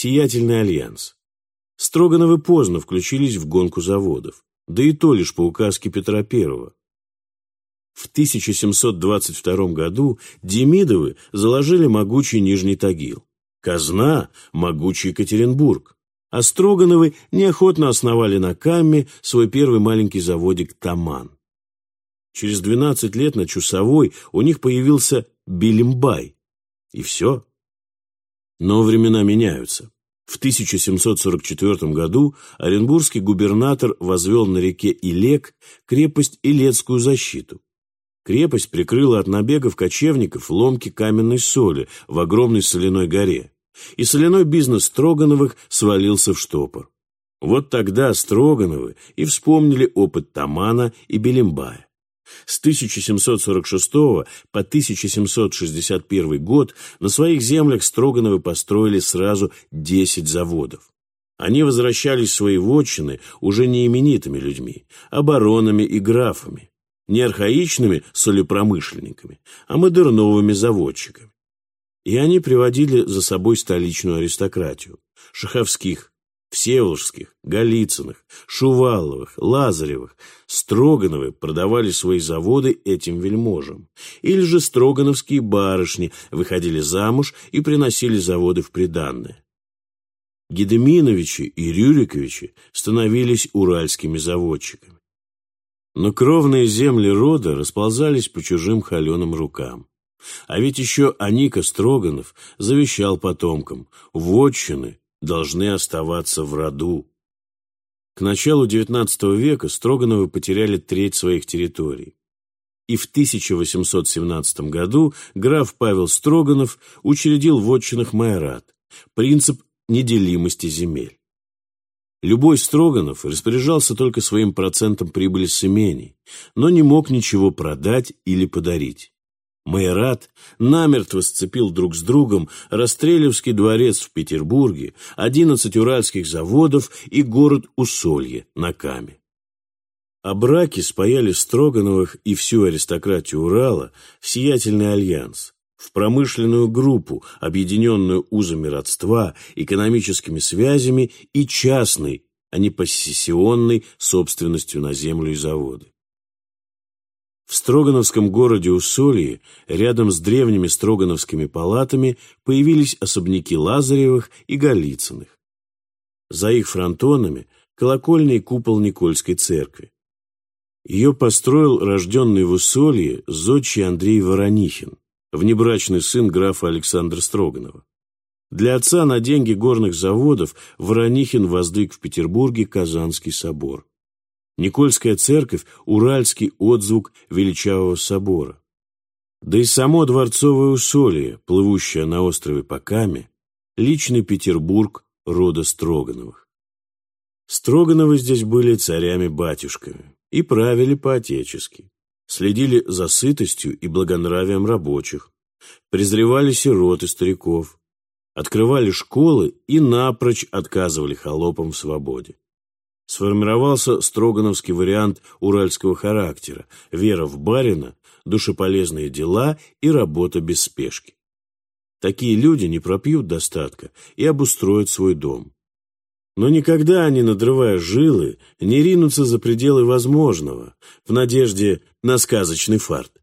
Сиятельный альянс. Строгановы поздно включились в гонку заводов, да и то лишь по указке Петра I. В 1722 году Демидовы заложили могучий Нижний Тагил, Казна – могучий Екатеринбург, а Строгановы неохотно основали на Камме свой первый маленький заводик «Таман». Через 12 лет на Чусовой у них появился Билимбай. И все. Но времена меняются. В 1744 году оренбургский губернатор возвел на реке Илек крепость Илецкую защиту. Крепость прикрыла от набегов кочевников ломки каменной соли в огромной соляной горе, и соляной бизнес Строгановых свалился в штопор. Вот тогда Строгановы и вспомнили опыт Тамана и Белимбая. С 1746 по 1761 год на своих землях Строгановы построили сразу 10 заводов. Они возвращались в свои вотчины уже не именитыми людьми, а баронами и графами, не архаичными солепромышленниками, а модерновыми заводчиками. И они приводили за собой столичную аристократию – Шаховских, Всеволожских, Голицыных, Шуваловых, Лазаревых, Строгановы продавали свои заводы этим вельможам. Или же строгановские барышни выходили замуж и приносили заводы в приданное. Гедеминовичи и Рюриковичи становились уральскими заводчиками. Но кровные земли рода расползались по чужим холеным рукам. А ведь еще Аника Строганов завещал потомкам «Вотчины должны оставаться в роду». К началу XIX века Строгановы потеряли треть своих территорий. И в 1817 году граф Павел Строганов учредил в отчинах майорат, принцип неделимости земель. Любой Строганов распоряжался только своим процентом прибыли с имений, но не мог ничего продать или подарить. Майорат намертво сцепил друг с другом Расстрелевский дворец в Петербурге, 11 уральских заводов и город Усолье на Каме. А браки спаяли Строгановых и всю аристократию Урала в сиятельный альянс, в промышленную группу, объединенную узами родства, экономическими связями и частной, а не поссессионной собственностью на землю и заводы. В Строгановском городе Усолье, рядом с древними Строгановскими палатами, появились особняки Лазаревых и Голицыных. За их фронтонами колокольный купол Никольской церкви. Ее построил рожденный в Усолье зодчий Андрей Воронихин, внебрачный сын графа Александра Строганова. Для отца на деньги горных заводов Воронихин воздвиг в Петербурге Казанский собор. Никольская церковь – уральский отзвук величавого собора. Да и само дворцовое усолье, плывущее на острове Покаме, личный Петербург рода Строгановых. Строгановы здесь были царями-батюшками и правили по-отечески, следили за сытостью и благонравием рабочих, презревали сирот и стариков, открывали школы и напрочь отказывали холопам в свободе сформировался строгановский вариант уральского характера, вера в барина, душеполезные дела и работа без спешки. Такие люди не пропьют достатка и обустроят свой дом. Но никогда они, надрывая жилы, не ринутся за пределы возможного, в надежде на сказочный фарт.